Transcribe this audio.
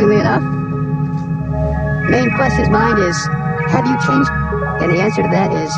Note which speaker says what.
Speaker 1: surprisingly enough. Main question's mind is, have you changed? And the answer to that is,